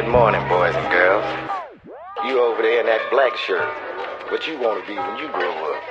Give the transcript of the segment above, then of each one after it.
Good morning, boys and girls. You over there in that black shirt. What you want to be when you grow up?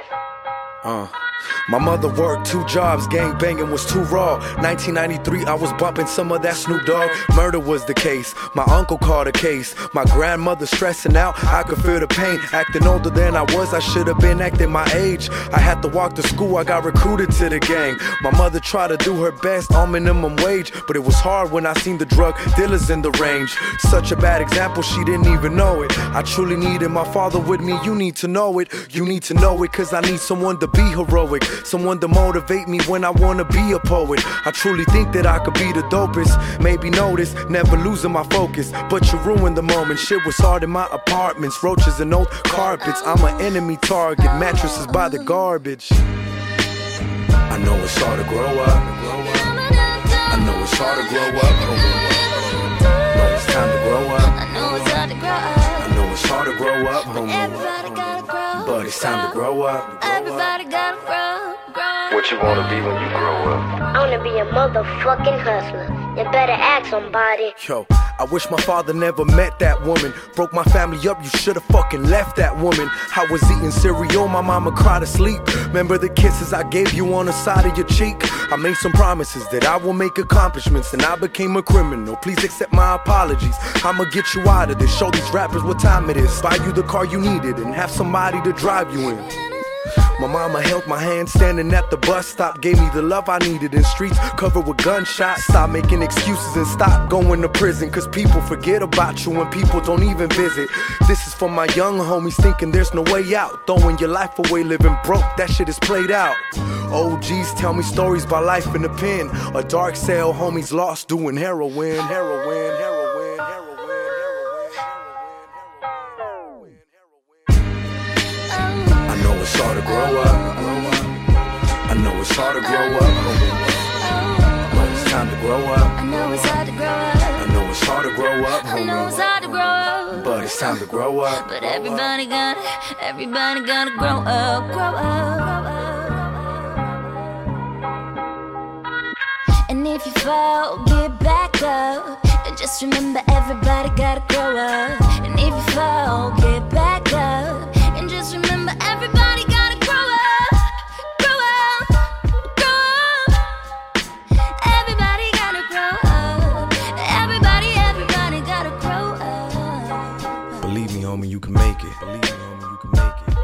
Uh. My mother worked two jobs, gang banging was too raw. 1993, I was bumping some of that Snoop Dogg. Murder was the case. My uncle called a case. My grandmother stressing out, I could feel the pain. Acting older than I was, I should have been acting my age. I had to walk to school, I got recruited to the gang. My mother tried to do her best on minimum wage, but it was hard when I seen the drug dealers in the range. Such a bad example, she didn't even know it. I truly needed my father with me, you need to know it. You need to know it, cause I need someone to be heroic. Someone to motivate me when I wanna be a poet. I truly think that I could be the dopest. Maybe notice, never losing my focus. But you ruined the moment. Shit was hard in my apartments. Roaches and old carpets. I'm an enemy target. Mattresses by the garbage. I know it's hard to grow up. I know it's hard to grow up. But it's time to grow up. I know it's hard to grow up. I know it's hard to grow up, homie. Everybody gotta grow. But it's time to grow up. Everybody gotta grow, grow. What you want to be when you grow up? I wanna be a motherfucking hustler. You better ask somebody. Yo, I wish my father never met that woman. Broke my family up, you should've fucking left that woman. I was eating cereal, my mama cried asleep. Remember the kisses I gave you on the side of your cheek? I made some promises that I will make accomplishments, and I became a criminal. Please accept my apologies. I'ma get you out of this. Show these rappers what time it is. Buy you the car you needed, and have somebody to drive you in. My mama held my hand standing at the bus stop, gave me the love I needed in streets covered with gunshots. Stop making excuses and stop going to prison, cause people forget about you when people don't even visit. This is for my young homies thinking there's no way out. Throwing your life away, living broke, that shit is played out. OGs tell me stories about life in the pen. A dark cell, homies lost doing heroin, heroin, heroin, heroin, heroin, hard to grow up. I know it's hard to grow up. But it's time to grow up. I know it's hard to grow up. I know it's hard to grow up, I know it's hard to grow up. But it's time to grow up. But everybody gotta, everybody gotta grow up, grow up. And if you fall, get back up. And just remember, everybody gotta grow up. And if you fall, Believe me, homie, you can make it. Believe me, homie, you can make it.